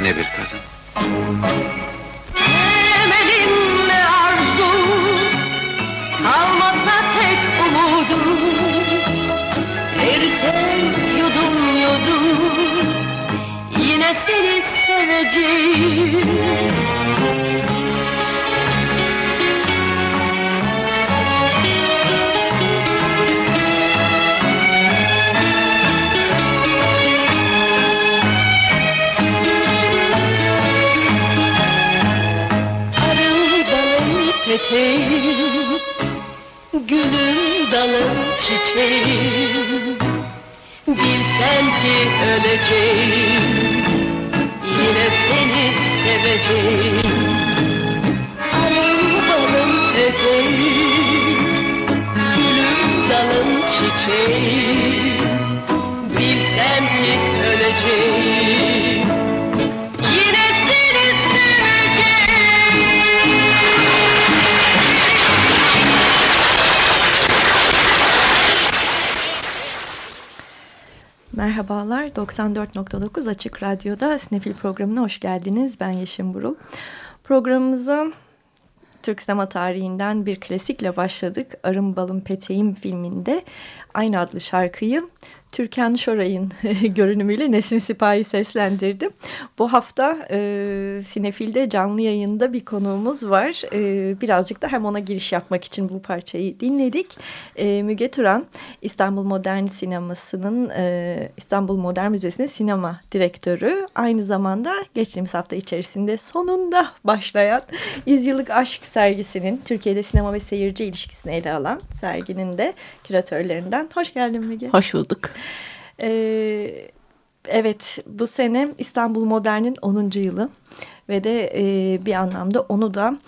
Şahane bir kadın. Peteğim Gülüm dalım çiçeğim. Bilsem ki öleceğim Yine seni seveceğim. Arım balım peteğim Gülüm dalım çiçeğim. Bilsem ki öleceğim Merhabalar, 94.9 Açık Radyo'da Sinefil programına hoş geldiniz. Ben Yeşim Burul. Programımıza Türk sinema tarihinden bir klasikle başladık. Arım Balım Peteğim filminde aynı adlı şarkıyı Türkan Şoray'ın görünümüyle Nesrin Sipahi seslendirdi. Bu hafta e, Sinefil'de canlı yayında bir konuğumuz var. E, birazcık da hem ona giriş yapmak için bu parçayı dinledik. E, Müge Turan İstanbul Modern Sineması'nın e, İstanbul Modern Müzesi'nin sinema direktörü. Aynı zamanda geçtiğimiz hafta içerisinde sonunda başlayan Yüzyıllık Aşk sergisinin Türkiye'de sinema ve seyirci ilişkisini ele alan serginin de küratörlerinden. Hoş geldin Müge. Hoş bulduk. Ee, evet bu sene İstanbul Modern'in 10. yılı ve de e, bir anlamda onu da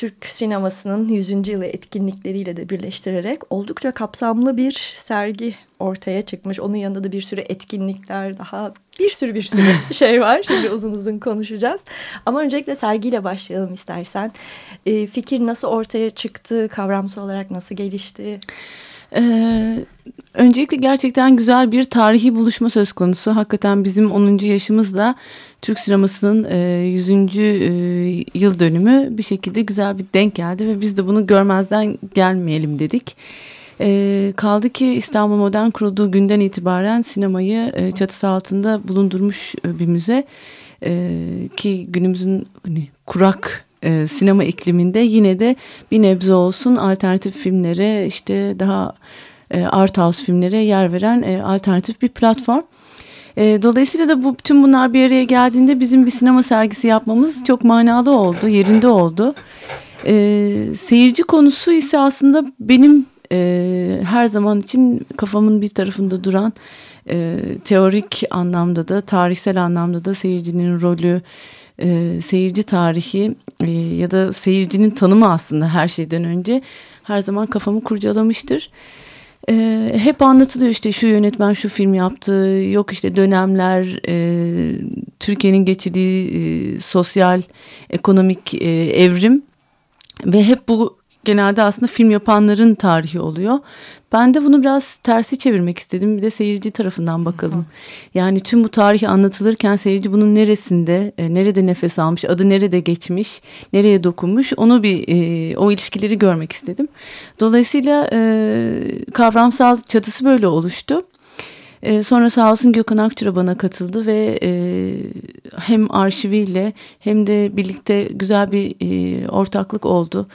Türk sinemasının 100. yılı etkinlikleriyle de birleştirerek oldukça kapsamlı bir sergi ortaya çıkmış. Onun yanında da bir sürü etkinlikler daha bir sürü bir sürü şey var. Şimdi uzun uzun konuşacağız. Ama öncelikle sergiyle başlayalım istersen. E, fikir nasıl ortaya çıktı? Kavramsal olarak nasıl gelişti? Ee, öncelikle gerçekten güzel bir tarihi buluşma söz konusu. Hakikaten bizim 10. yaşımızda Türk sinemasının e, 100. E, yıl dönümü bir şekilde güzel bir denk geldi ve biz de bunu görmezden gelmeyelim dedik. E, kaldı ki İstanbul Modern kurulduğu günden itibaren sinemayı e, çatısı altında bulundurmuş e, bir müze. E, ki günümüzün hani, kurak e, sinema ikliminde yine de bir nebze olsun alternatif filmlere işte daha e, art house filmlere yer veren e, alternatif bir platform. E, dolayısıyla da bu tüm bunlar bir araya geldiğinde bizim bir sinema sergisi yapmamız çok manalı oldu, yerinde oldu. E, seyirci konusu ise aslında benim e, her zaman için kafamın bir tarafında duran e, teorik anlamda da tarihsel anlamda da seyircinin rolü, e, seyirci tarihi e, ya da seyircinin tanımı aslında her şeyden önce her zaman kafamı kurcalamıştır. E, hep anlatılıyor işte şu yönetmen şu film yaptı, yok işte dönemler, e, Türkiye'nin geçirdiği e, sosyal, ekonomik e, evrim ve hep bu genelde aslında film yapanların tarihi oluyor. Ben de bunu biraz tersi çevirmek istedim. Bir de seyirci tarafından bakalım. Yani tüm bu tarihi anlatılırken seyirci bunun neresinde, e, nerede nefes almış, adı nerede geçmiş, nereye dokunmuş onu bir e, o ilişkileri görmek istedim. Dolayısıyla e, kavramsal çatısı böyle oluştu. E, sonra sağ olsun Gökhan Akçura bana katıldı ve e, hem arşiviyle hem de birlikte güzel bir e, ortaklık oldu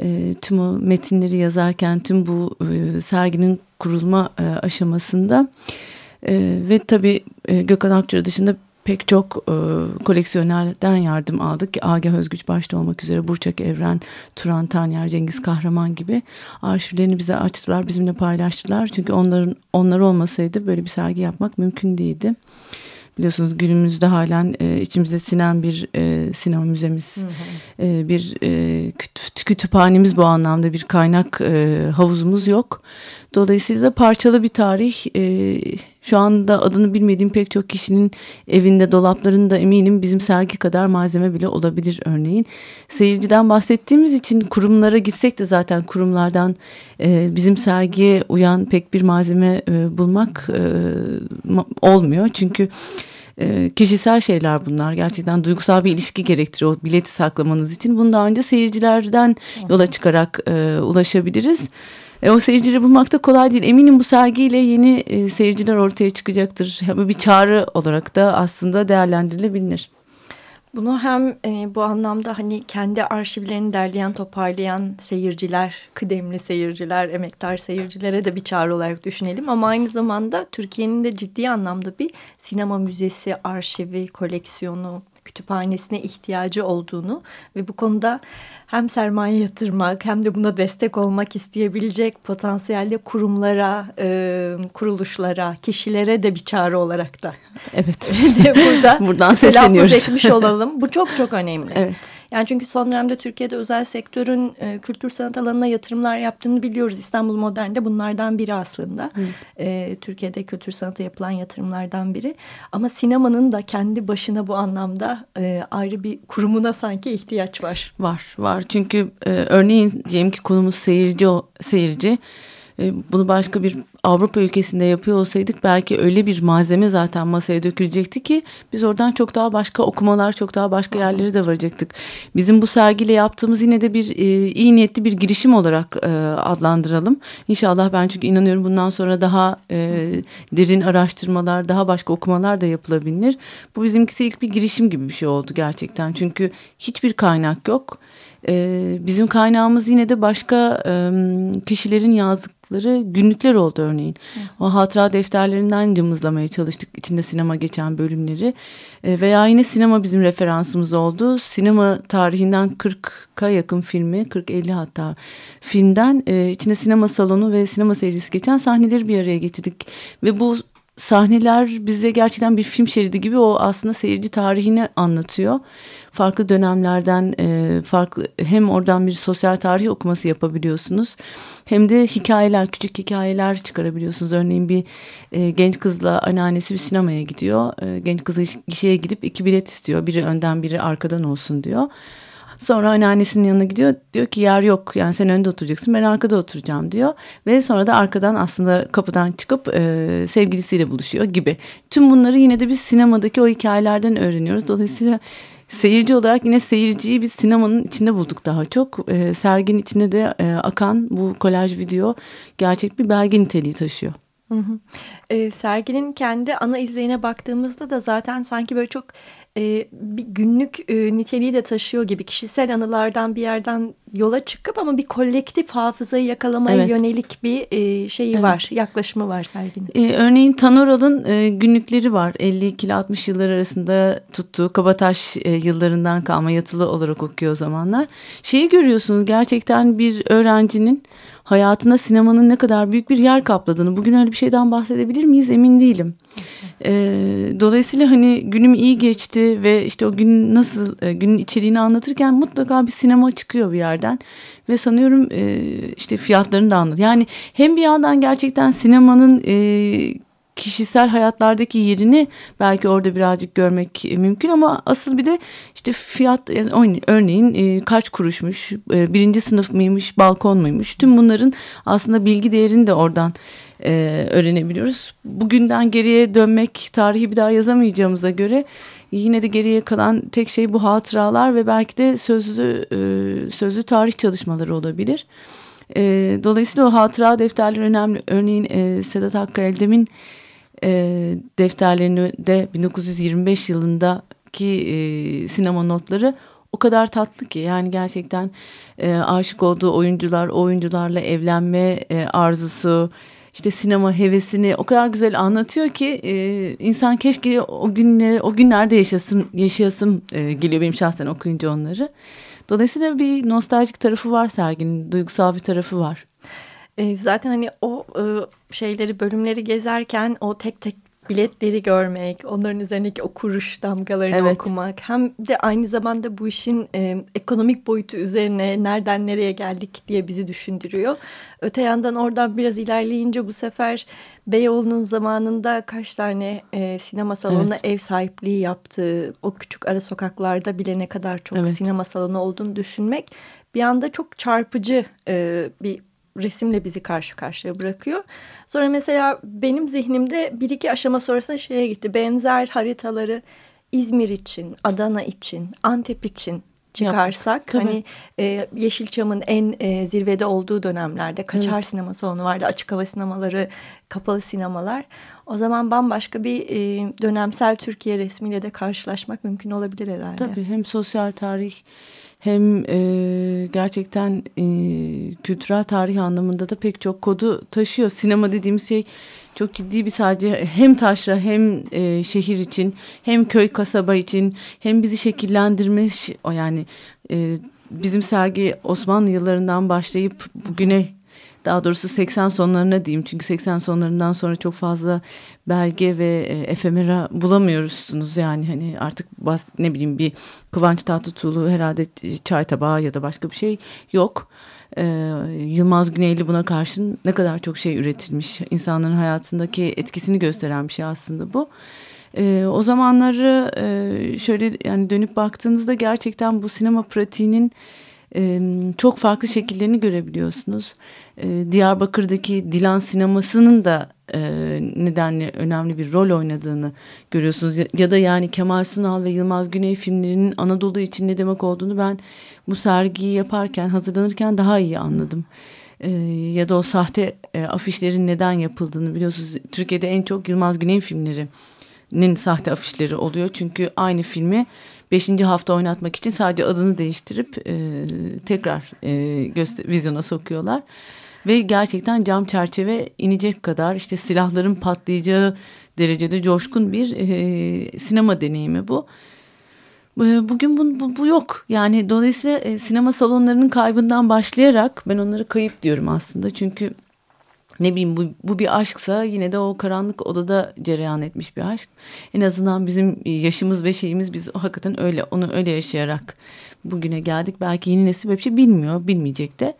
e, tüm o metinleri yazarken tüm bu e, serginin kurulma e, aşamasında e, ve tabii e, Gökhan Akçura dışında pek çok e, koleksiyonerden yardım aldık. Agah Özgüç başta olmak üzere Burçak Evren, Turan Tanyer, Cengiz Kahraman gibi arşivlerini bize açtılar, bizimle paylaştılar. Çünkü onların onlar olmasaydı böyle bir sergi yapmak mümkün değildi biliyorsunuz günümüzde halen e, içimizde sinen bir e, sinema müzemiz, hı hı. E, bir e, küt, kütüphanemiz bu anlamda bir kaynak e, havuzumuz yok. Dolayısıyla da parçalı bir tarih. E, şu anda adını bilmediğim pek çok kişinin evinde, dolaplarında eminim bizim sergi kadar malzeme bile olabilir örneğin. Seyirciden bahsettiğimiz için kurumlara gitsek de zaten kurumlardan e, bizim sergiye uyan pek bir malzeme e, bulmak e, olmuyor. Çünkü e, kişisel şeyler bunlar. Gerçekten duygusal bir ilişki gerektiriyor o bileti saklamanız için. Bunu daha önce seyircilerden yola çıkarak e, ulaşabiliriz. E, o seyircileri bulmak da kolay değil. Eminim bu sergiyle yeni e, seyirciler ortaya çıkacaktır. Bir çağrı olarak da aslında değerlendirilebilir. Bunu hem e, bu anlamda hani kendi arşivlerini derleyen, toparlayan seyirciler, kıdemli seyirciler, emektar seyircilere de bir çağrı olarak düşünelim. Ama aynı zamanda Türkiye'nin de ciddi anlamda bir sinema müzesi, arşivi, koleksiyonu, kütüphanesine ihtiyacı olduğunu ve bu konuda hem sermaye yatırmak hem de buna destek olmak isteyebilecek potansiyelde kurumlara, e, kuruluşlara, kişilere de bir çağrı olarak da. Evet. de burada Buradan sesleniyoruz. etmiş olalım. Bu çok çok önemli. Evet. Yani çünkü son dönemde Türkiye'de özel sektörün e, kültür sanat alanına yatırımlar yaptığını biliyoruz. İstanbul Modern'de bunlardan biri aslında. E, Türkiye'de kültür sanata yapılan yatırımlardan biri. Ama sinemanın da kendi başına bu anlamda e, ayrı bir kurumuna sanki ihtiyaç var. Var, var. Çünkü e, örneğin diyelim ki konumuz seyirci, seyirci. E, bunu başka bir Avrupa ülkesinde yapıyor olsaydık belki öyle bir malzeme zaten masaya dökülecekti ki biz oradan çok daha başka okumalar, çok daha başka yerlere de varacaktık. Bizim bu sergiyle yaptığımız yine de bir e, iyi niyetli bir girişim olarak e, adlandıralım. İnşallah ben çünkü inanıyorum bundan sonra daha e, derin araştırmalar, daha başka okumalar da yapılabilir. Bu bizimkisi ilk bir girişim gibi bir şey oldu gerçekten. Çünkü hiçbir kaynak yok. Ee, bizim kaynağımız yine de başka kişilerin yazdıkları günlükler oldu örneğin. O hatıra defterlerinden cımızlamaya çalıştık içinde sinema geçen bölümleri. Ee, veya yine sinema bizim referansımız oldu. Sinema tarihinden 40'a yakın filmi, 40-50 hatta filmden e, içinde sinema salonu ve sinema seyircisi geçen sahneleri bir araya getirdik. Ve bu sahneler bize gerçekten bir film şeridi gibi o aslında seyirci tarihini anlatıyor farklı dönemlerden e, farklı hem oradan bir sosyal tarih okuması yapabiliyorsunuz hem de hikayeler küçük hikayeler çıkarabiliyorsunuz. Örneğin bir e, genç kızla anneannesi bir sinemaya gidiyor. E, genç kızı gişeye gidip iki bilet istiyor. Biri önden biri arkadan olsun diyor. Sonra anneannesinin yanına gidiyor. Diyor ki yer yok yani sen önde oturacaksın ben arkada oturacağım diyor. Ve sonra da arkadan aslında kapıdan çıkıp e, sevgilisiyle buluşuyor gibi. Tüm bunları yine de biz sinemadaki o hikayelerden öğreniyoruz. Dolayısıyla seyirci olarak yine seyirciyi biz sinemanın içinde bulduk daha çok. E, serginin içinde de e, akan bu kolaj video gerçek bir belge niteliği taşıyor. Hı hı. E, serginin kendi ana izleyine baktığımızda da zaten sanki böyle çok e, bir günlük e, niteliği de taşıyor gibi kişisel anılardan bir yerden yola çıkıp ama bir kolektif hafızayı yakalamaya evet. yönelik bir e, şeyi evet. var, yaklaşımı var serginin. E, örneğin Tanoral'ın e, günlükleri var. 52 ile 60 yıllar arasında tuttuğu Kabataş e, yıllarından kalma yatılı olarak okuyor o zamanlar. Şeyi görüyorsunuz gerçekten bir öğrencinin hayatına sinemanın ne kadar büyük bir yer kapladığını. Bugün öyle bir şeyden bahsedebilir miyiz emin değilim. E, dolayısıyla hani günüm iyi geçti ve işte o gün nasıl e, günün içeriğini anlatırken mutlaka bir sinema çıkıyor bir yerden ve sanıyorum e, işte fiyatlarını da anlat. Yani hem bir yandan gerçekten sinemanın e, kişisel hayatlardaki yerini belki orada birazcık görmek mümkün ama asıl bir de işte fiyat örneğin e, kaç kuruşmuş, e, birinci sınıf mıymış, balkon muymuş tüm bunların aslında bilgi değerini de oradan e, öğrenebiliyoruz. Bugünden geriye dönmek tarihi bir daha yazamayacağımıza göre yine de geriye kalan tek şey bu hatıralar ve belki de sözlü sözlü tarih çalışmaları olabilir. dolayısıyla o hatıra defterleri önemli. Örneğin Sedat Hakkı Eldem'in e, defterlerini de 1925 yılındaki e, sinema notları o kadar tatlı ki yani gerçekten e, aşık olduğu oyuncular, oyuncularla evlenme e, arzusu, işte sinema hevesini o kadar güzel anlatıyor ki e, insan keşke o günleri o günlerde yaşasın yaşayasım e, geliyor benim şahsen okuyunca onları. Dolayısıyla bir nostaljik tarafı var serginin, duygusal bir tarafı var. E, zaten hani o e, şeyleri bölümleri gezerken o tek tek biletleri görmek, onların üzerindeki o kuruş damgalarını evet. okumak hem de aynı zamanda bu işin e, ekonomik boyutu üzerine nereden nereye geldik diye bizi düşündürüyor. Öte yandan oradan biraz ilerleyince bu sefer Beyoğlu'nun zamanında kaç tane e, sinema salonuna evet. ev sahipliği yaptığı, o küçük ara sokaklarda bile ne kadar çok evet. sinema salonu olduğunu düşünmek bir anda çok çarpıcı e, bir resimle bizi karşı karşıya bırakıyor. Sonra mesela benim zihnimde bir iki aşama sonrasında şeye gitti. Benzer haritaları İzmir için, Adana için, Antep için çıkarsak Yap, hani e, Yeşilçam'ın en e, zirvede olduğu dönemlerde kaçar evet. sinema salonu vardı açık hava sinemaları kapalı sinemalar o zaman bambaşka bir e, dönemsel Türkiye resmiyle de karşılaşmak mümkün olabilir herhalde. Tabii hem sosyal tarih hem e, gerçekten e, kültürel tarih anlamında da pek çok kodu taşıyor. Sinema dediğimiz şey çok ciddi bir sadece hem taşra hem e, şehir için hem köy kasaba için hem bizi şekillendirmiş o yani e, bizim sergi Osmanlı yıllarından başlayıp bugüne daha doğrusu 80 sonlarına diyeyim çünkü 80 sonlarından sonra çok fazla belge ve e, efemera bulamıyorsunuz yani hani artık bas, ne bileyim bir Kıvanç Tatlıtuğlu herhalde çay tabağı ya da başka bir şey yok. Ee, Yılmaz Güneyli buna karşın ne kadar çok şey üretilmiş insanların hayatındaki etkisini gösteren bir şey aslında bu. Ee, o zamanları e, şöyle yani dönüp baktığınızda gerçekten bu sinema pratiğinin çok farklı şekillerini görebiliyorsunuz. Diyarbakır'daki Dilan sinemasının da nedenle önemli bir rol oynadığını görüyorsunuz. Ya da yani Kemal Sunal ve Yılmaz Güney filmlerinin Anadolu için ne demek olduğunu ben bu sergiyi yaparken, hazırlanırken daha iyi anladım. Ya da o sahte afişlerin neden yapıldığını biliyorsunuz. Türkiye'de en çok Yılmaz Güney filmlerinin sahte afişleri oluyor. Çünkü aynı filmi beşinci hafta oynatmak için sadece adını değiştirip e, tekrar e, vizyona sokuyorlar. Ve gerçekten cam çerçeve inecek kadar işte silahların patlayacağı derecede coşkun bir e, sinema deneyimi bu. E, bugün bu, bu, bu yok. Yani dolayısıyla e, sinema salonlarının kaybından başlayarak ben onları kayıp diyorum aslında. Çünkü ne bileyim bu, bu bir aşksa yine de o karanlık odada cereyan etmiş bir aşk. En azından bizim yaşımız ve şeyimiz biz hakikaten öyle onu öyle yaşayarak bugüne geldik. Belki yeni nesil böyle bir şey bilmiyor, bilmeyecek de.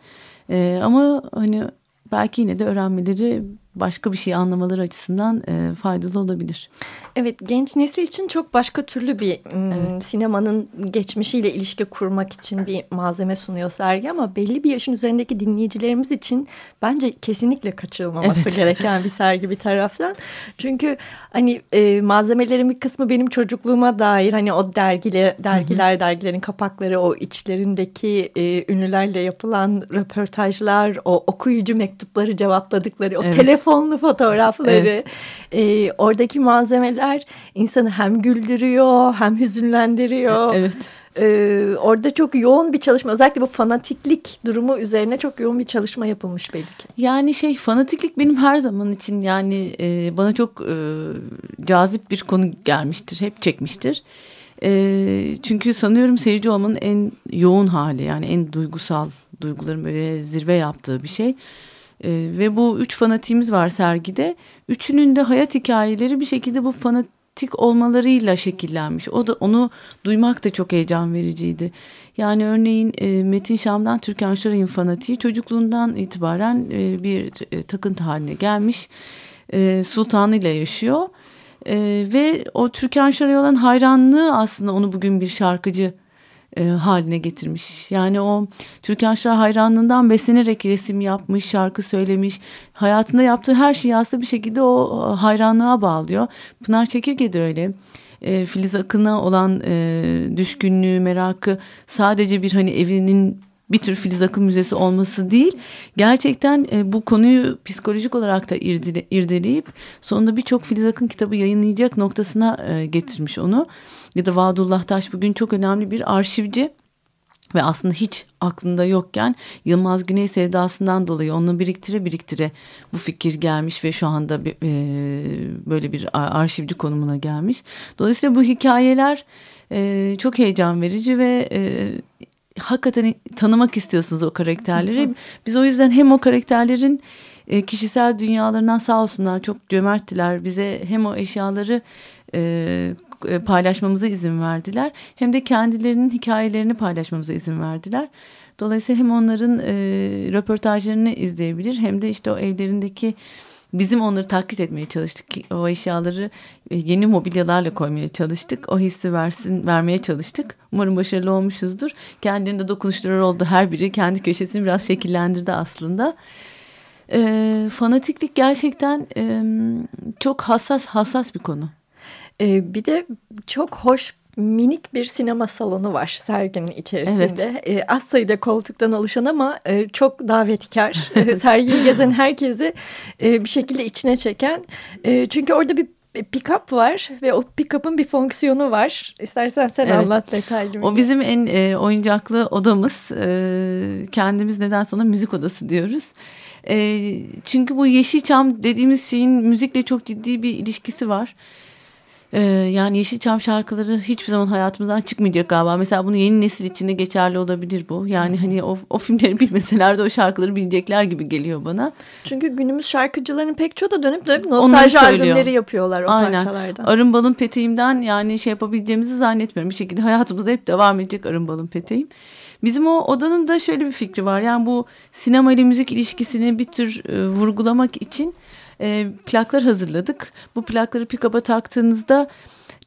Ee, ama hani belki yine de öğrenmeleri başka bir şey anlamaları açısından e, faydalı olabilir. Evet genç nesil için çok başka türlü bir evet. sinemanın geçmişiyle ilişki kurmak için bir malzeme sunuyor sergi ama belli bir yaşın üzerindeki dinleyicilerimiz için bence kesinlikle kaçırılmaması evet. gereken bir sergi bir taraftan. Çünkü hani e, malzemelerin bir kısmı benim çocukluğuma dair hani o dergiler, dergiler, Hı -hı. dergilerin kapakları, o içlerindeki e, ünlülerle yapılan röportajlar, o okuyucu mektupları cevapladıkları, o evet. telefon telefonlu fotoğrafları, evet. e, oradaki malzemeler insanı hem güldürüyor hem hüzünlendiriyor. Evet. Ee, orada çok yoğun bir çalışma özellikle bu fanatiklik durumu üzerine çok yoğun bir çalışma yapılmış belki. Yani şey fanatiklik benim her zaman için yani e, bana çok e, cazip bir konu gelmiştir hep çekmiştir. E, çünkü sanıyorum seyirci olmanın en yoğun hali yani en duygusal duyguların böyle zirve yaptığı bir şey. E, ve bu üç fanatiğimiz var sergide. Üçünün de hayat hikayeleri bir şekilde bu fanat fanatik olmalarıyla şekillenmiş. O da onu duymak da çok heyecan vericiydi. Yani örneğin e, Metin Şam'dan Türkan Şoray'ın fanatiği çocukluğundan itibaren e, bir e, takıntı haline gelmiş. E, sultanıyla yaşıyor. E, ve o Türkan Şoray'a olan hayranlığı aslında onu bugün bir şarkıcı e, haline getirmiş. Yani o Türkan Şoray hayranlığından beslenerek resim yapmış, şarkı söylemiş. Hayatında yaptığı her şeyi aslında bir şekilde o hayranlığa bağlıyor. Pınar Çekirge de öyle. E, Filiz Akın'a olan e, düşkünlüğü, merakı sadece bir hani evinin bir tür Filiz Akın Müzesi olması değil. Gerçekten e, bu konuyu psikolojik olarak da irdele, irdeleyip sonunda birçok Filiz Akın kitabı yayınlayacak noktasına e, getirmiş onu. Ya da Vadullah Taş bugün çok önemli bir arşivci ve aslında hiç aklında yokken Yılmaz Güney sevdasından dolayı onu biriktire biriktire bu fikir gelmiş ve şu anda bir, e, böyle bir arşivci konumuna gelmiş. Dolayısıyla bu hikayeler e, çok heyecan verici ve e, hakikaten tanımak istiyorsunuz o karakterleri. Biz o yüzden hem o karakterlerin e, kişisel dünyalarından sağ olsunlar çok cömerttiler. Bize hem o eşyaları e, e, paylaşmamıza izin verdiler. Hem de kendilerinin hikayelerini paylaşmamıza izin verdiler. Dolayısıyla hem onların e, röportajlarını izleyebilir hem de işte o evlerindeki bizim onları taklit etmeye çalıştık. O eşyaları e, yeni mobilyalarla koymaya çalıştık. O hissi versin, vermeye çalıştık. Umarım başarılı olmuşuzdur. Kendilerinde dokunuşları oldu. Her biri kendi köşesini biraz şekillendirdi aslında. E, fanatiklik gerçekten e, çok hassas hassas bir konu. E, bir de çok hoş minik bir sinema salonu var serginin içerisinde. Evet. E, az sayıda koltuktan oluşan ama e, çok davetkar. Sergiyi gezen herkesi e, bir şekilde içine çeken. E, çünkü orada bir pick-up var ve o pick-up'ın bir fonksiyonu var. İstersen sen evet. anlat detaylı. O bizim en e, oyuncaklı odamız. E, kendimiz neden sonra müzik odası diyoruz. E, çünkü bu Yeşilçam dediğimiz şeyin müzikle çok ciddi bir ilişkisi var. Ee, yani Yeşilçam şarkıları hiçbir zaman hayatımızdan çıkmayacak galiba. Mesela bunu yeni nesil içinde geçerli olabilir bu. Yani hani o, o filmleri bilmeseler de o şarkıları bilecekler gibi geliyor bana. Çünkü günümüz şarkıcılarının pek çoğu da dönüp dönüp nostalji albümleri yapıyorlar o Aynen. parçalardan. Arın balın peteğimden yani şey yapabileceğimizi zannetmiyorum. Bir şekilde hayatımızda hep devam edecek arın balın peteğim. Bizim o odanın da şöyle bir fikri var. Yani bu sinema ile müzik ilişkisini bir tür e, vurgulamak için e, plaklar hazırladık. Bu plakları pick-up'a taktığınızda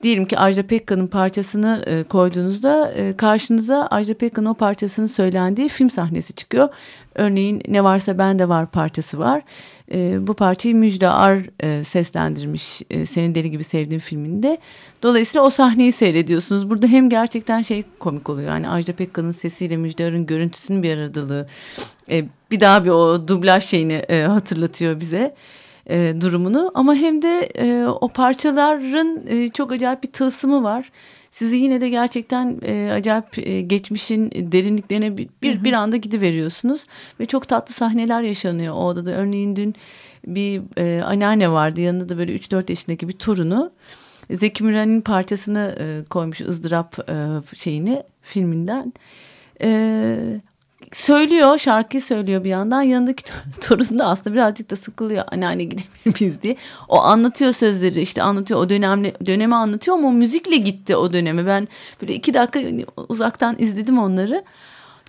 diyelim ki Ajda Pekkan'ın parçasını e, koyduğunuzda e, karşınıza Ajda Pekkan'ın o parçasını söylendiği film sahnesi çıkıyor. Örneğin Ne Varsa Bende Var parçası var. E, bu parçayı Müjde Ar e, seslendirmiş e, Senin Deli Gibi Sevdiğim filminde. Dolayısıyla o sahneyi seyrediyorsunuz. Burada hem gerçekten şey komik oluyor. Yani Ajda Pekkan'ın sesiyle Müjde Ar'ın görüntüsünün bir aradalığı. E, bir daha bir o dublaj şeyini e, hatırlatıyor bize e, durumunu ama hem de e, o parçaların e, çok acayip bir tılsımı var. Sizi yine de gerçekten e, acayip e, geçmişin derinliklerine bir, bir, bir anda gidiveriyorsunuz ve çok tatlı sahneler yaşanıyor o odada. Örneğin dün bir e, anneanne vardı yanında da böyle 3-4 yaşındaki bir torunu. Zeki Müren'in parçasını e, koymuş ızdırap e, şeyini filminden. E, söylüyor şarkıyı söylüyor bir yandan yanındaki torun da aslında birazcık da sıkılıyor anneanne gidebilir miyiz diye. O anlatıyor sözleri işte anlatıyor o dönemle dönemi anlatıyor ama o müzikle gitti o döneme. Ben böyle iki dakika uzaktan izledim onları.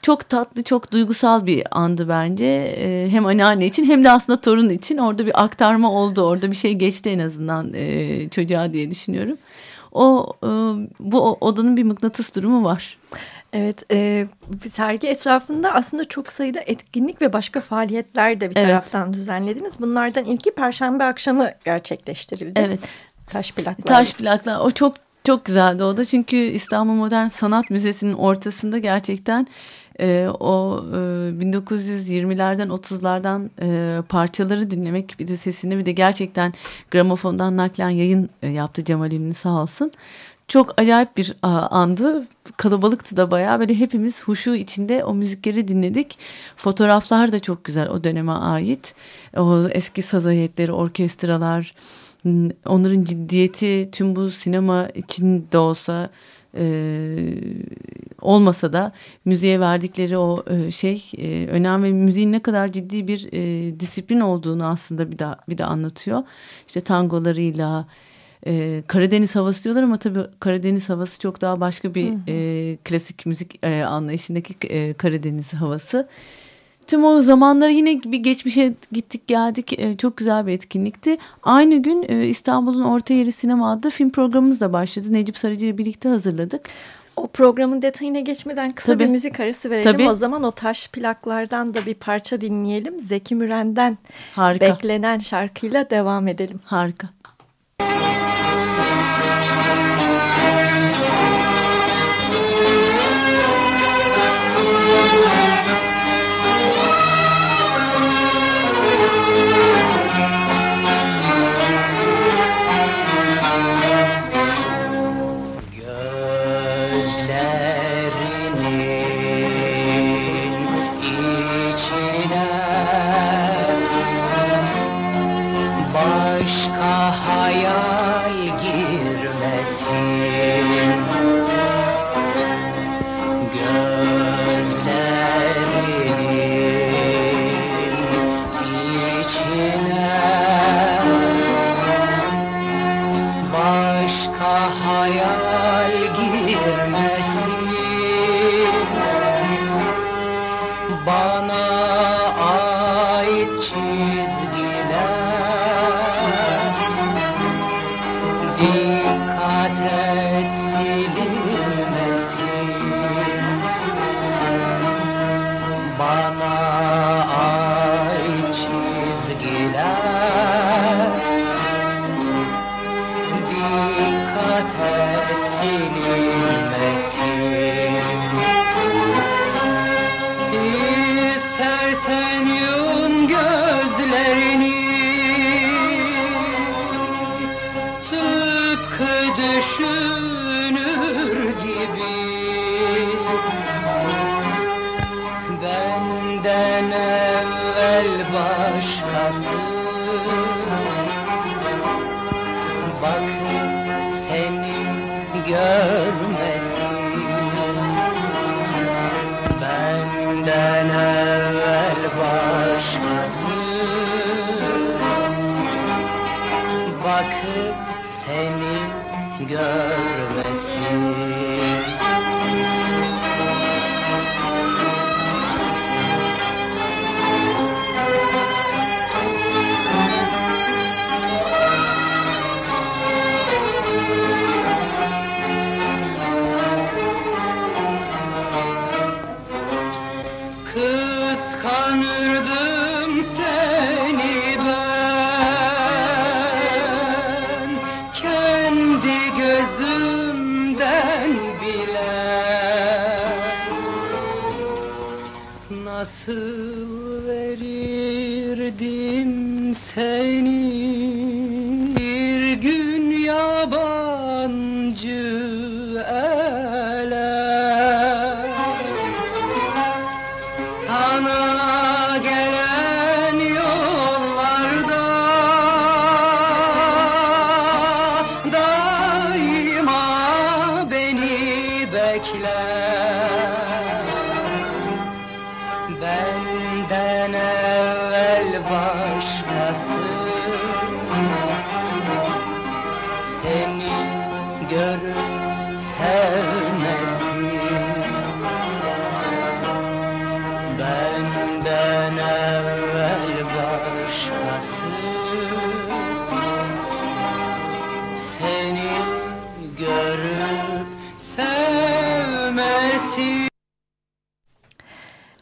Çok tatlı çok duygusal bir andı bence ee, hem anneanne için hem de aslında torun için orada bir aktarma oldu orada bir şey geçti en azından e, çocuğa diye düşünüyorum. O e, bu odanın bir mıknatıs durumu var. Evet, e, sergi etrafında aslında çok sayıda etkinlik ve başka faaliyetler de bir evet. taraftan düzenlediniz. Bunlardan ilki Perşembe akşamı gerçekleştirildi. Evet. Taş plaklar. Taş plaklar. O çok çok güzeldi o da çünkü İstanbul Modern Sanat Müzesi'nin ortasında gerçekten e, o e, 1920'lerden 30'lardan e, parçaları dinlemek bir de sesini bir de gerçekten gramofondan naklen yayın e, yaptı Cemal Ünlü sağ olsun çok acayip bir andı. Kalabalıktı da bayağı böyle hepimiz huşu içinde o müzikleri dinledik. Fotoğraflar da çok güzel o döneme ait. O eski saz heyetleri, orkestralar, onların ciddiyeti tüm bu sinema içinde olsa e, olmasa da müziğe verdikleri o e, şey e, önem müziğin ne kadar ciddi bir e, disiplin olduğunu aslında bir daha bir de anlatıyor. İşte tangolarıyla, e, Karadeniz havası diyorlar ama tabii Karadeniz havası çok daha başka bir hı hı. E, klasik müzik e, anlayışındaki e, Karadeniz havası. Tüm o zamanları yine bir geçmişe gittik geldik. E, çok güzel bir etkinlikti. Aynı gün e, İstanbul'un Orta Yeri Sinema adlı film programımız da başladı. Necip Sarıcı ile birlikte hazırladık. O programın detayına geçmeden kısa Tabii. bir müzik arası verelim. Tabii. O zaman o taş plaklardan da bir parça dinleyelim. Zeki Müren'den Harika. beklenen şarkıyla devam edelim. Harika.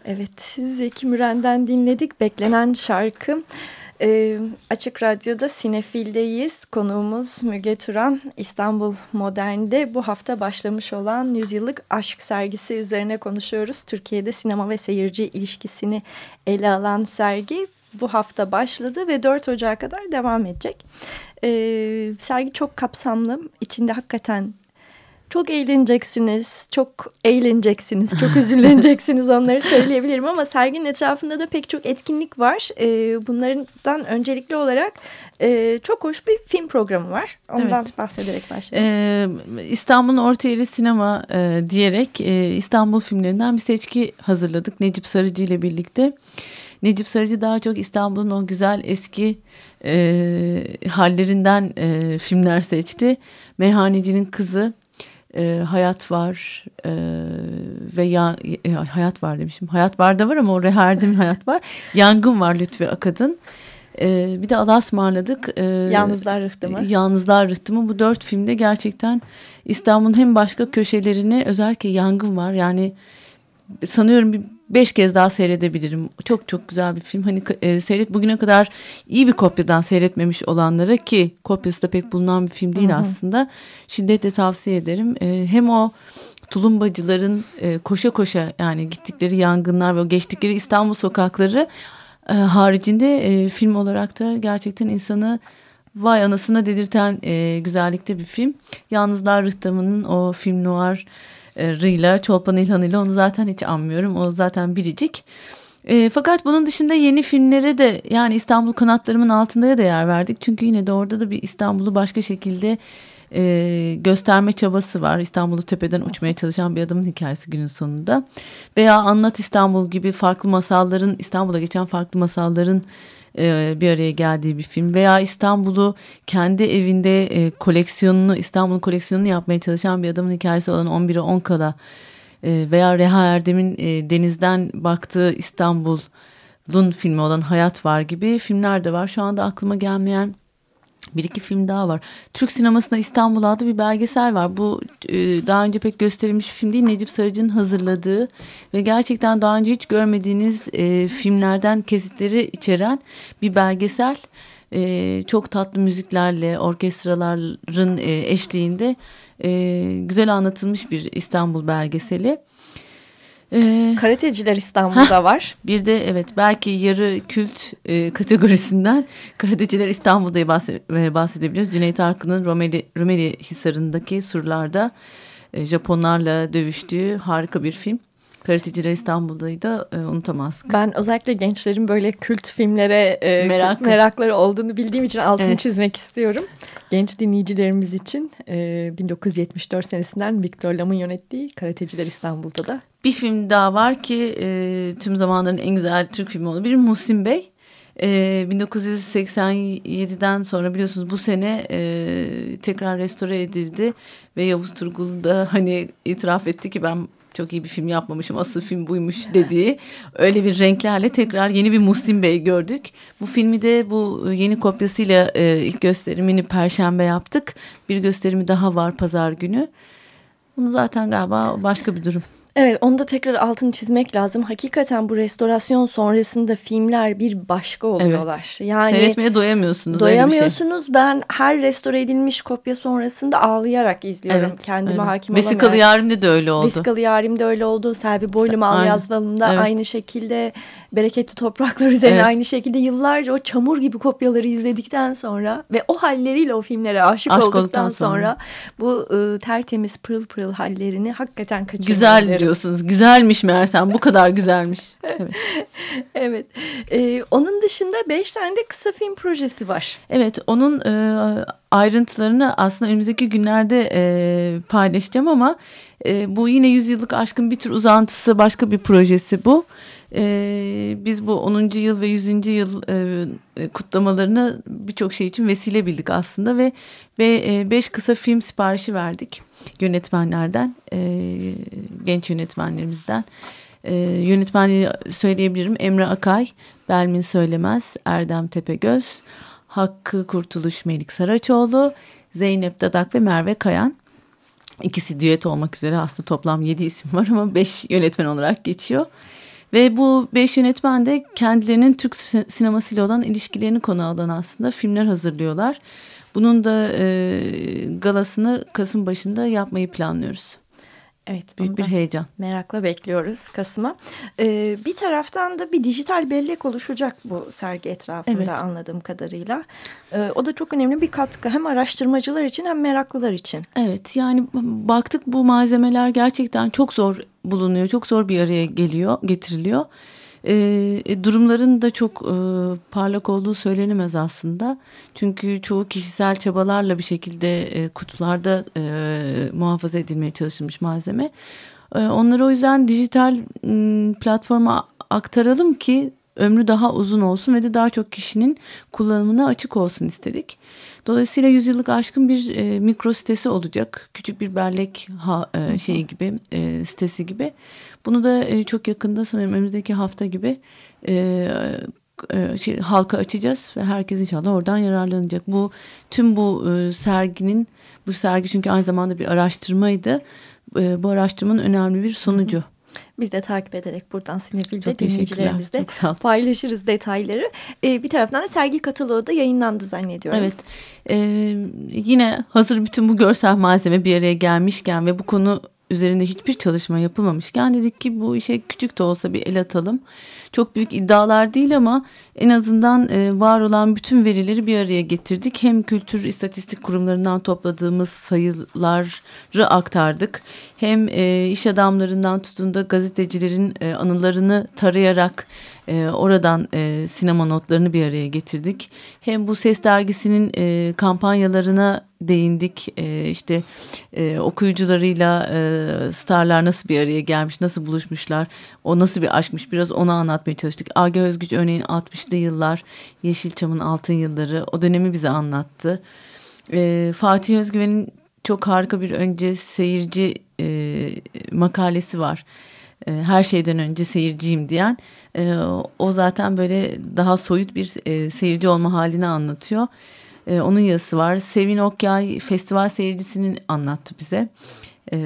Evet, Zeki Müren'den dinledik. Beklenen şarkı. Ee, Açık Radyo'da Sinefil'deyiz. Konuğumuz Müge Turan. İstanbul Modern'de bu hafta başlamış olan yüzyıllık aşk sergisi üzerine konuşuyoruz. Türkiye'de sinema ve seyirci ilişkisini ele alan sergi bu hafta başladı ve 4 Ocağı kadar devam edecek. Ee, sergi çok kapsamlı. İçinde hakikaten çok eğleneceksiniz, çok eğleneceksiniz, çok üzüleneceksiniz onları söyleyebilirim ama serginin etrafında da pek çok etkinlik var. Ee, bunlardan öncelikli olarak e, çok hoş bir film programı var. Ondan Evet. bahsederek başlayalım. Ee, İstanbul'un orta yeri sinema e, diyerek e, İstanbul filmlerinden bir seçki hazırladık Necip Sarıcı ile birlikte. Necip Sarıcı daha çok İstanbul'un o güzel eski e, hallerinden e, filmler seçti. Meyhanecinin Kızı, e, Hayat Var e, ve ya, e, Hayat Var demişim. Hayat Var da var ama o Reherdim Hayat Var. Yangın var Lütfi Akad'ın. E, bir de Allah'a ısmarladık. E, Yalnızlar Rıhtımı. Yalnızlar Rıhtımı. Bu dört filmde gerçekten İstanbul'un hem başka köşelerini özellikle Yangın var. Yani sanıyorum bir beş kez daha seyredebilirim. Çok çok güzel bir film. Hani e, seyret bugüne kadar iyi bir kopyadan seyretmemiş olanlara ki kopyası da pek bulunan bir film değil Hı -hı. aslında. Şiddetle tavsiye ederim. E, hem o tulumbacıların e, koşa koşa yani gittikleri yangınlar ve o geçtikleri İstanbul sokakları e, haricinde e, film olarak da gerçekten insanı vay anasına dedirten e, güzellikte bir film. Yalnızlar Rıhtamı'nın o film noir Rıyla, Çolpan İlhan ile onu zaten hiç anmıyorum. O zaten biricik. E, fakat bunun dışında yeni filmlere de yani İstanbul kanatlarımın altında da yer verdik. Çünkü yine de orada da bir İstanbul'u başka şekilde e, gösterme çabası var. İstanbul'u tepeden uçmaya çalışan bir adamın hikayesi günün sonunda. Veya Anlat İstanbul gibi farklı masalların İstanbul'a geçen farklı masalların e, bir araya geldiği bir film veya İstanbul'u kendi evinde e, koleksiyonunu İstanbul'un koleksiyonunu yapmaya çalışan bir adamın hikayesi olan 11'e 10 kala e, veya Reha Erdem'in denizden baktığı İstanbul'un filmi olan Hayat var gibi filmler de var. Şu anda aklıma gelmeyen bir iki film daha var. Türk sinemasında İstanbul adlı bir belgesel var. Bu e, daha önce pek gösterilmiş bir film değil. Necip Sarıcı'nın hazırladığı ve gerçekten daha önce hiç görmediğiniz e, filmlerden kesitleri içeren bir belgesel. E, çok tatlı müziklerle, orkestraların eşliğinde güzel anlatılmış bir İstanbul belgeseli. Ee, Karateciler İstanbul'da heh, var. Bir de evet belki yarı kült e, kategorisinden Karateciler İstanbul'da bahse, bahsedebiliriz. Cüneyt Arkın'ın Rumeli, Rumeli Hisarı'ndaki surlarda e, Japonlarla dövüştüğü harika bir film. Karateciler İstanbul'daydı e, unutamaz. Ben özellikle gençlerin böyle kült filmlere e, Merak. merakları olduğunu bildiğim için altını evet. çizmek istiyorum. Genç dinleyicilerimiz için e, 1974 senesinden Victor Lam'ın yönettiği Karateciler İstanbul'da da. Bir film daha var ki e, tüm zamanların en güzel Türk filmi oldu. Bir Muhsin Bey. E, 1987'den sonra biliyorsunuz bu sene e, tekrar restore edildi ve Yavuz Turgul da hani itiraf etti ki ben çok iyi bir film yapmamışım asıl film buymuş dediği öyle bir renklerle tekrar yeni bir Muhsin Bey gördük. Bu filmi de bu yeni kopyasıyla e, ilk gösterimini Perşembe yaptık. Bir gösterimi daha var Pazar günü. Bunu zaten galiba başka bir durum. Evet onu da tekrar altını çizmek lazım. Hakikaten bu restorasyon sonrasında filmler bir başka oluyorlar. Evet. Yani Seyretmeye doyamıyorsunuz. Şey. Doyamıyorsunuz. Şey. Ben her restore edilmiş kopya sonrasında ağlayarak izliyorum. Evet, kendime öyle. hakim olamayarak. Vesikalı Yarim'de de öyle oldu. Vesikalı Yarim'de öyle oldu. Selvi Boylum Al yazmalımda evet. aynı şekilde. Bereketli Topraklar üzerine evet. aynı şekilde yıllarca o çamur gibi kopyaları izledikten sonra ve o halleriyle o filmlere aşık, aşık olduktan sonra, sonra bu e, tertemiz pırıl pırıl hallerini hakikaten kaçırmıyorum. Güzel diyorsunuz. Güzelmiş meğersem bu kadar güzelmiş. Evet. evet. Ee, onun dışında beş tane de kısa film projesi var. Evet onun e, ayrıntılarını aslında önümüzdeki günlerde e, paylaşacağım ama e, bu yine yüzyıllık aşkın bir tür uzantısı başka bir projesi bu. Ee, biz bu 10. yıl ve 100. yıl e, kutlamalarını birçok şey için vesile bildik aslında ve ve e, beş kısa film siparişi verdik yönetmenlerden, e, genç yönetmenlerimizden. E, yönetmenleri söyleyebilirim. Emre Akay, Belmin Söylemez, Erdem Tepegöz, Hakkı Kurtuluş Melik Saraçoğlu, Zeynep Dadak ve Merve Kayan. İkisi düet olmak üzere aslında toplam yedi isim var ama beş yönetmen olarak geçiyor. Ve bu beş yönetmen de kendilerinin Türk sinemasıyla olan ilişkilerini konu alan aslında filmler hazırlıyorlar. Bunun da e, galasını Kasım başında yapmayı planlıyoruz. Evet, büyük bir heyecan. Merakla bekliyoruz Kasım'a. Ee, bir taraftan da bir dijital bellek oluşacak bu sergi etrafında evet. anladığım kadarıyla. Ee, o da çok önemli bir katkı hem araştırmacılar için hem meraklılar için. Evet, yani baktık bu malzemeler gerçekten çok zor bulunuyor, çok zor bir araya geliyor, getiriliyor. E, durumların da çok e, parlak olduğu söylenemez aslında. Çünkü çoğu kişisel çabalarla bir şekilde e, kutularda e, muhafaza edilmeye çalışılmış malzeme. E, onları o yüzden dijital m, platforma aktaralım ki ömrü daha uzun olsun ve de daha çok kişinin kullanımına açık olsun istedik. Dolayısıyla yüzyıllık aşkın bir e, mikro sitesi olacak. Küçük bir bellek ha, e, şeyi gibi e, sitesi gibi. Bunu da e, çok yakında sanırım önümüzdeki hafta gibi e, e, şey, halka açacağız ve herkes inşallah oradan yararlanacak. Bu tüm bu e, serginin bu sergi çünkü aynı zamanda bir araştırmaydı. E, bu araştırmanın önemli bir sonucu. Hı hı. Biz de takip ederek buradan Sinefil'de dinleyicilerimizle paylaşırız detayları. Ee, bir taraftan da sergi kataloğu da yayınlandı zannediyorum. Evet. Ee, yine hazır bütün bu görsel malzeme bir araya gelmişken ve bu konu üzerinde hiçbir çalışma yapılmamışken dedik ki bu işe küçük de olsa bir el atalım. Çok büyük iddialar değil ama en azından e, var olan bütün verileri bir araya getirdik. Hem kültür istatistik kurumlarından topladığımız sayıları aktardık. Hem e, iş adamlarından tutun da gazetecilerin e, anılarını tarayarak e, oradan e, sinema notlarını bir araya getirdik. Hem bu Ses Dergisi'nin e, kampanyalarına değindik. E, işte e, okuyucularıyla e, starlar nasıl bir araya gelmiş, nasıl buluşmuşlar, o nasıl bir aşkmış biraz onu anlatmaya çalıştık. Age Özgüç örneğin 60'lı yıllar, Yeşilçam'ın altın yılları o dönemi bize anlattı. E, Fatih Özgüven'in çok harika bir önce seyirci e, makalesi var. E, her şeyden önce seyirciyim diyen. E, o zaten böyle daha soyut bir e, seyirci olma halini anlatıyor. E, onun yazısı var. Sevin Okyay festival seyircisinin anlattı bize. E,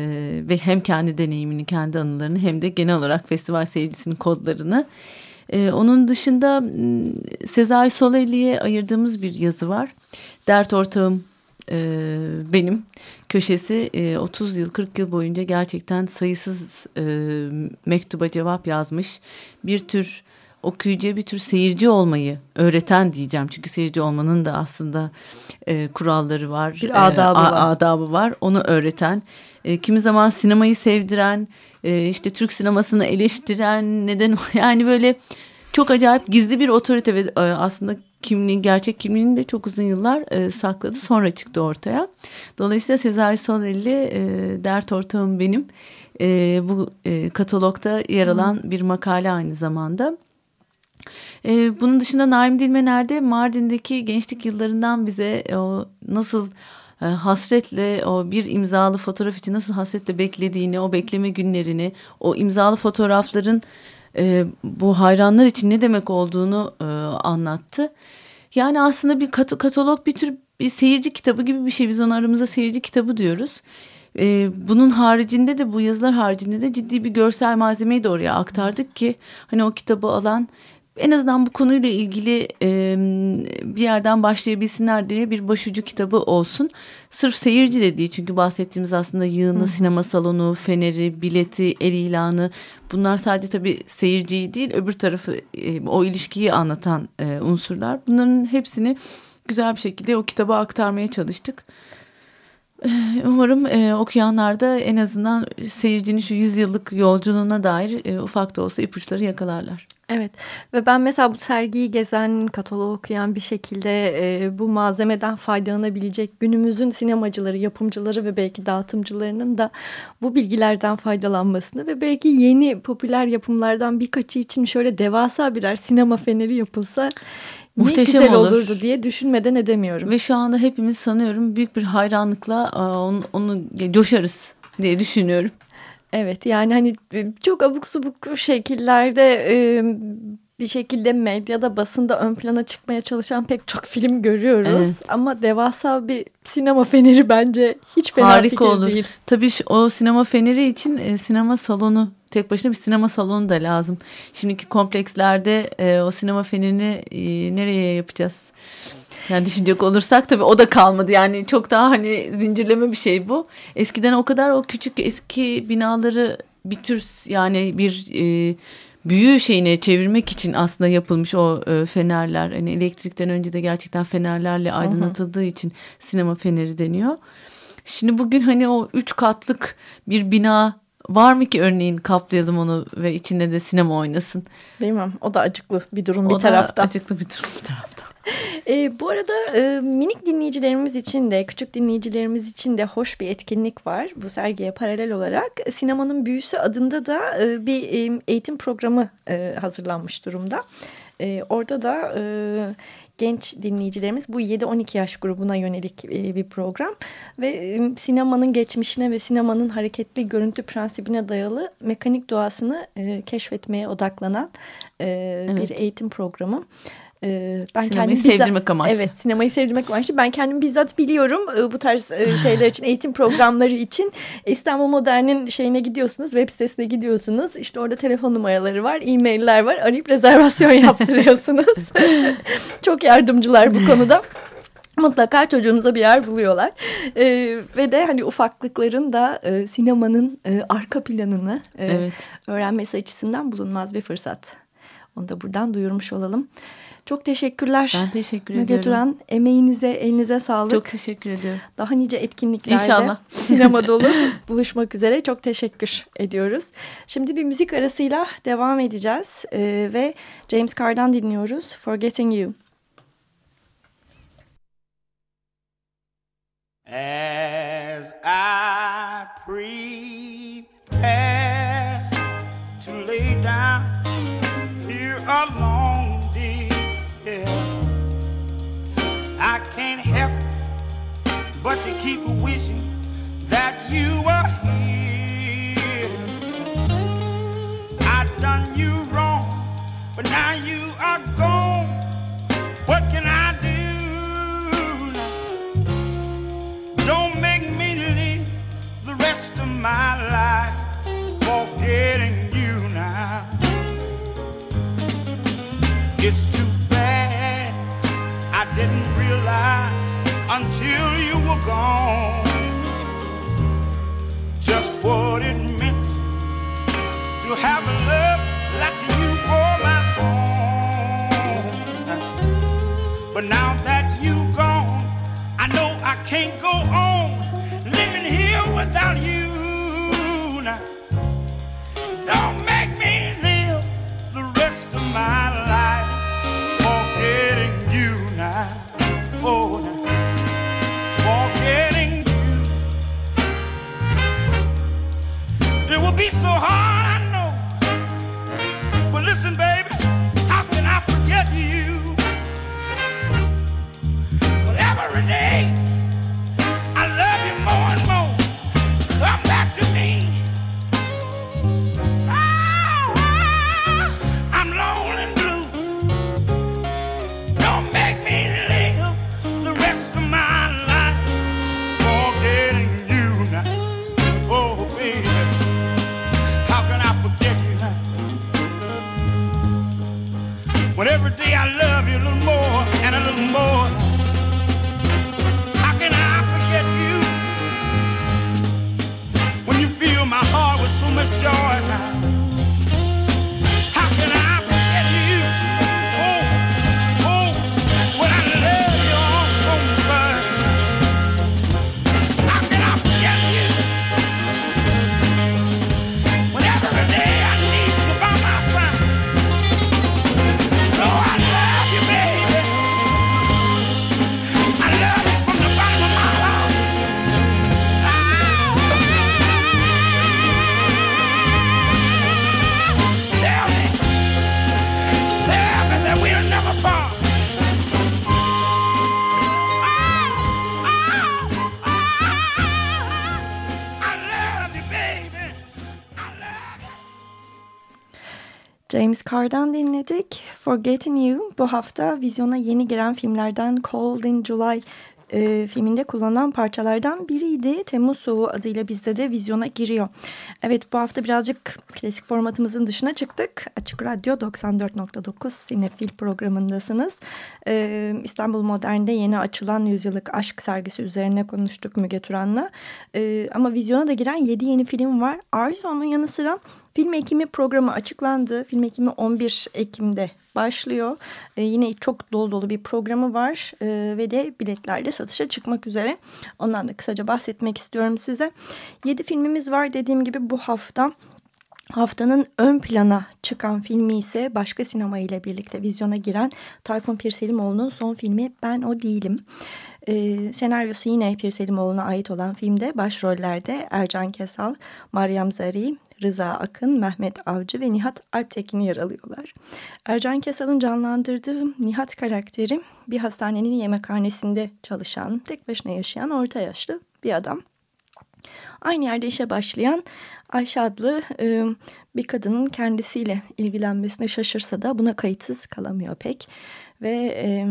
ve hem kendi deneyimini, kendi anılarını hem de genel olarak festival seyircisinin kodlarını. E, onun dışında Sezai Soleli'ye ayırdığımız bir yazı var. Dert ortağım e, benim köşesi e, 30 yıl 40 yıl boyunca gerçekten sayısız e, mektuba cevap yazmış bir tür okuyucuya bir tür seyirci olmayı öğreten diyeceğim. Çünkü seyirci olmanın da aslında e, kuralları var. Bir adabı, e, var. adabı var. Onu öğreten, e, kimi zaman sinemayı sevdiren, e, işte Türk sinemasını eleştiren, neden yani böyle çok acayip gizli bir otorite ve e, aslında kimliğin gerçek kimliğini de çok uzun yıllar e, sakladı. Sonra çıktı ortaya. Dolayısıyla Sezai Solelli e, dert ortağım benim. E, bu e, katalogda yer alan bir makale aynı zamanda. E, bunun dışında Naim Dilmener'de Mardin'deki gençlik yıllarından bize o nasıl hasretle o bir imzalı fotoğraf için nasıl hasretle beklediğini, o bekleme günlerini, o imzalı fotoğrafların e, bu hayranlar için ne demek olduğunu e, anlattı. Yani aslında bir kat katalog bir tür bir seyirci kitabı gibi bir şey. Biz ona aramızda seyirci kitabı diyoruz. E, bunun haricinde de bu yazılar haricinde de ciddi bir görsel malzemeyi de oraya aktardık ki hani o kitabı alan en azından bu konuyla ilgili e, bir yerden başlayabilsinler diye bir başucu kitabı olsun. Sırf seyirci de değil çünkü bahsettiğimiz aslında yığını, sinema salonu, feneri, bileti, el ilanı bunlar sadece tabii seyirciyi değil öbür tarafı e, o ilişkiyi anlatan e, unsurlar. Bunların hepsini güzel bir şekilde o kitaba aktarmaya çalıştık. Umarım e, okuyanlar en azından seyircinin şu yüzyıllık yolculuğuna dair e, ufak da olsa ipuçları yakalarlar. Evet ve ben mesela bu sergiyi gezen, kataloğu okuyan bir şekilde e, bu malzemeden faydalanabilecek günümüzün sinemacıları, yapımcıları ve belki dağıtımcılarının da bu bilgilerden faydalanmasını ve belki yeni popüler yapımlardan birkaçı için şöyle devasa birer sinema feneri yapılsa Muhteşem ne güzel olur. olurdu diye düşünmeden edemiyorum. Ve şu anda hepimiz sanıyorum büyük bir hayranlıkla onu, onu coşarız diye düşünüyorum. Evet yani hani e, çok abuk subuk şekillerde e, bir şekilde medyada basında ön plana çıkmaya çalışan pek çok film görüyoruz. Evet. Ama devasa bir sinema feneri bence hiç fena Harika fikir olur. değil. Tabii o sinema feneri için e, sinema salonu tek başına bir sinema salonu da lazım. Şimdiki komplekslerde e, o sinema fenerini e, nereye yapacağız? Yani düşünecek olursak tabii o da kalmadı. Yani çok daha hani zincirleme bir şey bu. Eskiden o kadar o küçük eski binaları bir tür yani bir e, büyü şeyine çevirmek için aslında yapılmış o e, fenerler. Hani elektrikten önce de gerçekten fenerlerle aydınlatıldığı Hı -hı. için sinema feneri deniyor. Şimdi bugün hani o üç katlık bir bina var mı ki örneğin kaplayalım onu ve içinde de sinema oynasın? Değil mi? O da acıklı bir durum bir taraftan. O da acıklı bir durum bir taraftan. E, bu arada e, minik dinleyicilerimiz için de küçük dinleyicilerimiz için de hoş bir etkinlik var. Bu sergiye paralel olarak Sinemanın Büyüsü adında da e, bir e, eğitim programı e, hazırlanmış durumda. E, orada da e, genç dinleyicilerimiz bu 7-12 yaş grubuna yönelik e, bir program. Ve e, sinemanın geçmişine ve sinemanın hareketli görüntü prensibine dayalı mekanik doğasını e, keşfetmeye odaklanan e, evet. bir eğitim programı. Ee, ben sinemayı kendim sevdirmek amaçlı. Evet sinemayı sevdirmek amaçlı. Ben kendim bizzat biliyorum e, bu tarz e, şeyler için eğitim programları için İstanbul Modern'in şeyine gidiyorsunuz web sitesine gidiyorsunuz. İşte orada telefon numaraları var e-mailler var arayıp rezervasyon yaptırıyorsunuz. Çok yardımcılar bu konuda mutlaka çocuğunuza bir yer buluyorlar. ee, ve de hani ufaklıkların da e, sinemanın e, arka planını e, evet. öğrenmesi açısından bulunmaz bir fırsat. Onu da buradan duyurmuş olalım. Çok teşekkürler. Ben teşekkür Müge ediyorum. Duran, emeğinize, elinize sağlık. Çok teşekkür ediyorum. Daha nice etkinliklerde İnşallah. sinema dolu buluşmak üzere. Çok teşekkür ediyoruz. Şimdi bir müzik arasıyla devam edeceğiz. Ee, ve James Carr'dan dinliyoruz. Forgetting You. As I prepare to lay down here alone keep wishing that you were here. I done you wrong, but now you are gone. What can I do now? Don't make me live the rest of my life forgetting you now. It's too bad I didn't realize until gone just what it meant to have a love like you for my own. But now that you gone, I know I can't go on Carr'dan dinledik. Forgetting You bu hafta vizyona yeni giren filmlerden Cold in July e, filminde kullanılan parçalardan biriydi. Temmuz Soğuğu adıyla bizde de vizyona giriyor. Evet bu hafta birazcık klasik formatımızın dışına çıktık. Açık Radyo 94.9 Sinefil programındasınız. E, İstanbul Modern'de yeni açılan yüzyıllık aşk sergisi üzerine konuştuk Müge Turan'la. E, ama vizyona da giren 7 yeni film var. Ayrıca onun yanı sıra Film Ekimi programı açıklandı. Film Ekimi 11 Ekim'de başlıyor. Ee, yine çok dolu dolu bir programı var ee, ve de biletlerde satışa çıkmak üzere. Ondan da kısaca bahsetmek istiyorum size. 7 filmimiz var dediğim gibi bu hafta. Haftanın ön plana çıkan filmi ise başka sinema ile birlikte vizyona giren Tayfun Pirselimoğlu'nun son filmi Ben O Değilim. Ee, senaryosu yine Pirselimoğlu'na ait olan filmde başrollerde Ercan Kesal, Meryem Zari, Rıza Akın, Mehmet Avcı ve Nihat Alptekin yer alıyorlar. Ercan Kesal'ın canlandırdığı Nihat karakteri bir hastanenin yemekhanesinde çalışan, tek başına yaşayan orta yaşlı bir adam. Aynı yerde işe başlayan Ayşe adlı e, bir kadının kendisiyle ilgilenmesine şaşırsa da buna kayıtsız kalamıyor pek. Ve e,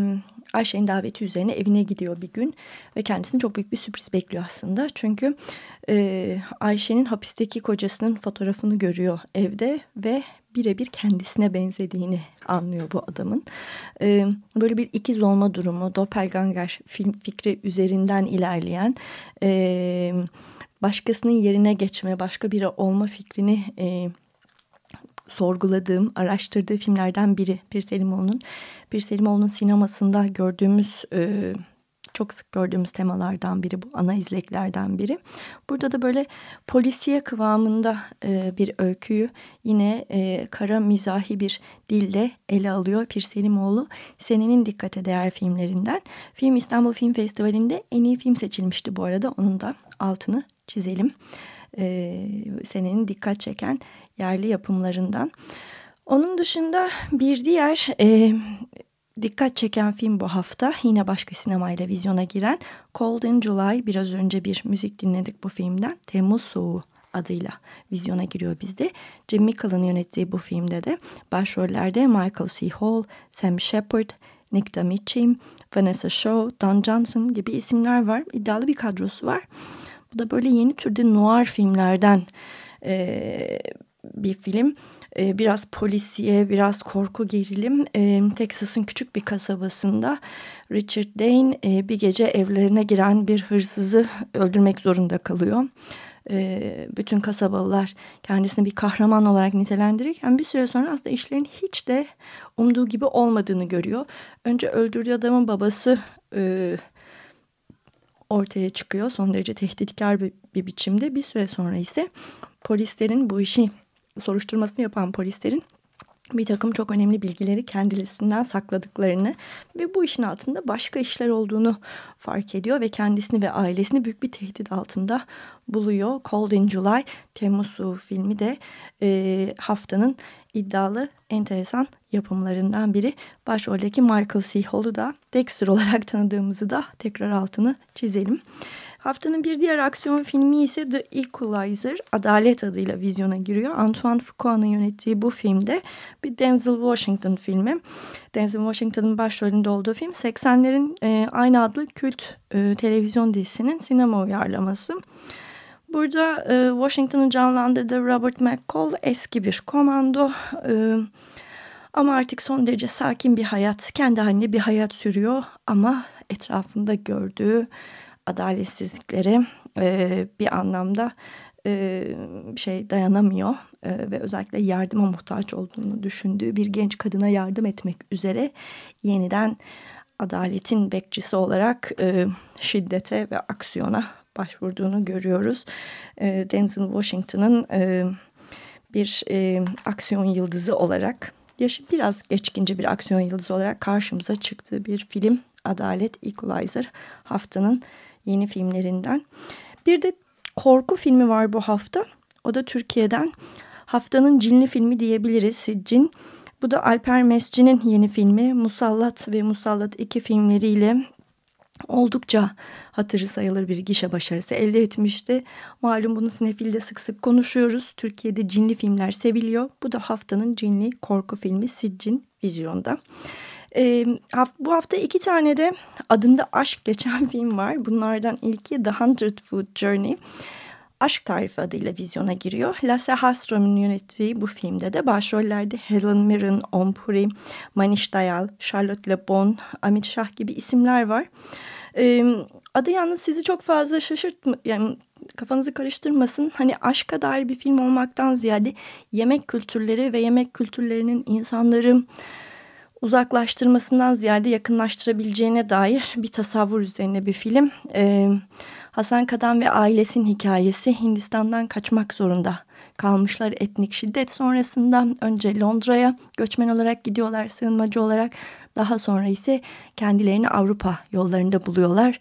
Ayşe'nin daveti üzerine evine gidiyor bir gün ve kendisini çok büyük bir sürpriz bekliyor aslında. Çünkü e, Ayşe'nin hapisteki kocasının fotoğrafını görüyor evde ve birebir kendisine benzediğini anlıyor bu adamın. E, böyle bir ikiz olma durumu, doppelganger film fikri üzerinden ilerleyen... E, başkasının yerine geçme, başka biri olma fikrini e, sorguladığım, araştırdığı filmlerden biri Bir Selimoğlu'nun. Bir Selimoğlu'nun sinemasında gördüğümüz, e, çok sık gördüğümüz temalardan biri bu, ana izleklerden biri. Burada da böyle polisiye kıvamında e, bir öyküyü yine e, kara mizahi bir dille ele alıyor Bir Selimoğlu. Senenin dikkate değer filmlerinden. Film İstanbul Film Festivali'nde en iyi film seçilmişti bu arada. Onun da altını çizelim. E, senenin dikkat çeken yerli yapımlarından. Onun dışında bir diğer e, dikkat çeken film bu hafta yine başka sinemayla vizyona giren Cold in July. Biraz önce bir müzik dinledik bu filmden. Temmuz Soğuğu adıyla vizyona giriyor bizde. Jim Mickel'ın yönettiği bu filmde de başrollerde Michael C. Hall, Sam Shepard, Nick Damichim, Vanessa Shaw, Don Johnson gibi isimler var. İddialı bir kadrosu var. Bu da böyle yeni türde noir filmlerden e, bir film. E, biraz polisiye, biraz korku gerilim. E, Texas'ın küçük bir kasabasında Richard Dane e, bir gece evlerine giren bir hırsızı öldürmek zorunda kalıyor. E, bütün kasabalılar kendisini bir kahraman olarak nitelendirirken bir süre sonra aslında işlerin hiç de umduğu gibi olmadığını görüyor. Önce öldürdüğü adamın babası... E, ortaya çıkıyor. Son derece tehditkar bir, bir biçimde. Bir süre sonra ise polislerin bu işi soruşturmasını yapan polislerin bir takım çok önemli bilgileri kendisinden sakladıklarını ve bu işin altında başka işler olduğunu fark ediyor ve kendisini ve ailesini büyük bir tehdit altında buluyor. Cold in July, Temmuz filmi de e, haftanın iddialı, enteresan yapımlarından biri. Başroldeki Michael C. Hall'u da Dexter olarak tanıdığımızı da tekrar altını çizelim. Haftanın bir diğer aksiyon filmi ise The Equalizer, Adalet adıyla vizyona giriyor. Antoine Fuqua'nın yönettiği bu filmde bir Denzel Washington filmi. Denzel Washington'ın başrolünde olduğu film 80'lerin e, aynı adlı kült e, televizyon dizisinin sinema uyarlaması. Burada e, Washington'ın canlandırdığı Robert McCall eski bir komando. E, ama artık son derece sakin bir hayat, kendi halinde bir hayat sürüyor. Ama etrafında gördüğü adaletsizliklere e, bir anlamda e, şey dayanamıyor e, ve özellikle yardıma muhtaç olduğunu düşündüğü bir genç kadına yardım etmek üzere yeniden adaletin bekçisi olarak e, şiddete ve aksiyona başvurduğunu görüyoruz. E, Denzel Washington'ın e, bir e, aksiyon yıldızı olarak yaşı biraz geçkince bir aksiyon yıldızı olarak karşımıza çıktığı bir film Adalet Equalizer haftanın yeni filmlerinden. Bir de korku filmi var bu hafta. O da Türkiye'den haftanın cinli filmi diyebiliriz. Cin. Bu da Alper Mesci'nin yeni filmi. Musallat ve Musallat iki filmleriyle oldukça hatırı sayılır bir gişe başarısı elde etmişti. Malum bunu Sinefil'de sık sık konuşuyoruz. Türkiye'de cinli filmler seviliyor. Bu da haftanın cinli korku filmi Siccin Vizyon'da. E, bu hafta iki tane de adında aşk geçen film var. Bunlardan ilki The Hundred Foot Journey. Aşk Tarifi adıyla vizyona giriyor. Lasse Hallström'ün yönettiği bu filmde de başrollerde Helen Mirren, Om Puri, Manish Dayal, Charlotte Le Bon, Amit Shah gibi isimler var. Ee, adı yalnız sizi çok fazla şaşırtma, yani kafanızı karıştırmasın. Hani aşka dair bir film olmaktan ziyade yemek kültürleri ve yemek kültürlerinin insanları uzaklaştırmasından ziyade yakınlaştırabileceğine dair bir tasavvur üzerine bir film. Ee, Hasan Kadan ve ailesinin hikayesi Hindistan'dan kaçmak zorunda kalmışlar etnik şiddet sonrasında. Önce Londra'ya göçmen olarak gidiyorlar, sığınmacı olarak. Daha sonra ise kendilerini Avrupa yollarında buluyorlar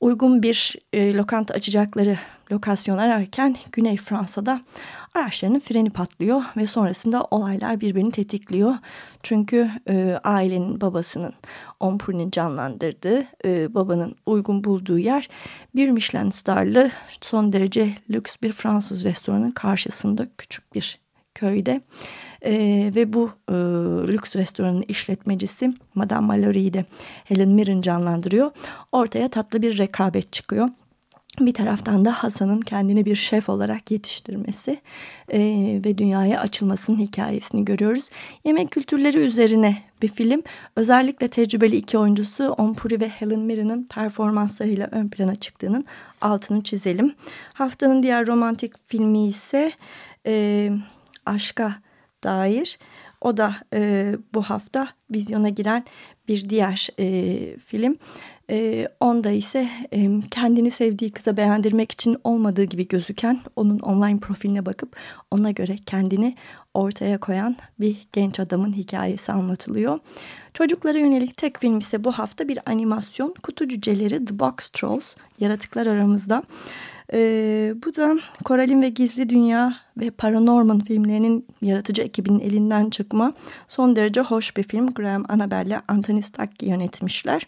uygun bir e, lokanta açacakları lokasyon ararken Güney Fransa'da araçlarının freni patlıyor ve sonrasında olaylar birbirini tetikliyor. Çünkü e, ailenin babasının Ompur'un canlandırdığı e, babanın uygun bulduğu yer bir Michelin starlı son derece lüks bir Fransız restoranın karşısında küçük bir köyde. E, ve bu e, lüks restoranın işletmecisi Madame Mallory'i de Helen Mirren canlandırıyor. Ortaya tatlı bir rekabet çıkıyor. Bir taraftan da Hasan'ın kendini bir şef olarak yetiştirmesi e, ve dünyaya açılmasının hikayesini görüyoruz. Yemek kültürleri üzerine bir film. Özellikle tecrübeli iki oyuncusu Ompuri ve Helen Mirren'ın performanslarıyla ön plana çıktığının altını çizelim. Haftanın diğer romantik filmi ise e, Aşka dair. O da e, bu hafta vizyona giren bir diğer e, film. E, onda ise e, kendini sevdiği kıza beğendirmek için olmadığı gibi gözüken onun online profiline bakıp ona göre kendini ortaya koyan bir genç adamın hikayesi anlatılıyor. Çocuklara yönelik tek film ise bu hafta bir animasyon Kutu Cüceleri The Box Trolls yaratıklar aramızda. Ee, bu da Koral'in ve Gizli Dünya ve Paranorman filmlerinin yaratıcı ekibinin elinden çıkma son derece hoş bir film. Graham Annabelle ile Anthony Stacki yönetmişler.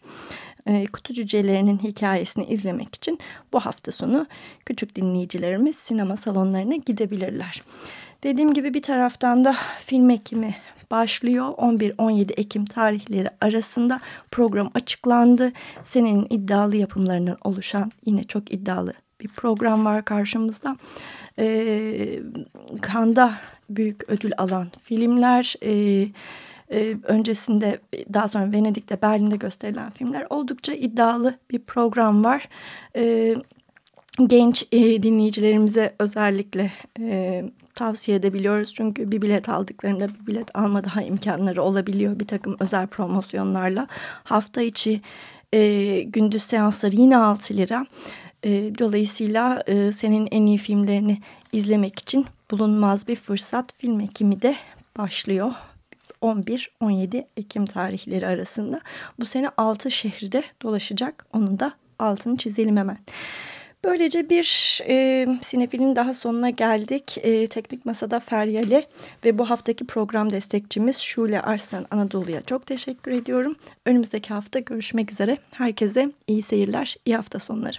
Ee, kutu cücelerinin hikayesini izlemek için bu hafta sonu küçük dinleyicilerimiz sinema salonlarına gidebilirler. Dediğim gibi bir taraftan da film ekimi başlıyor. 11-17 Ekim tarihleri arasında program açıklandı. Senenin iddialı yapımlarından oluşan yine çok iddialı bir program var karşımızda. E, Kanda büyük ödül alan filmler... E, e, öncesinde daha sonra Venedik'te Berlin'de gösterilen filmler oldukça iddialı bir program var. E, genç e, dinleyicilerimize özellikle e, tavsiye edebiliyoruz. Çünkü bir bilet aldıklarında bir bilet alma daha imkanları olabiliyor bir takım özel promosyonlarla. Hafta içi e, gündüz seansları yine 6 lira. E, dolayısıyla e, senin en iyi filmlerini izlemek için bulunmaz bir fırsat. Film ekimi de başlıyor. 11-17 Ekim tarihleri arasında. Bu sene 6 şehirde dolaşacak. Onun da altını çizelim hemen. Böylece bir e, sinefilin daha sonuna geldik. E, Teknik Masa'da Feryal'e ve bu haftaki program destekçimiz Şule Arslan Anadolu'ya çok teşekkür ediyorum. Önümüzdeki hafta görüşmek üzere. Herkese iyi seyirler, iyi hafta sonları.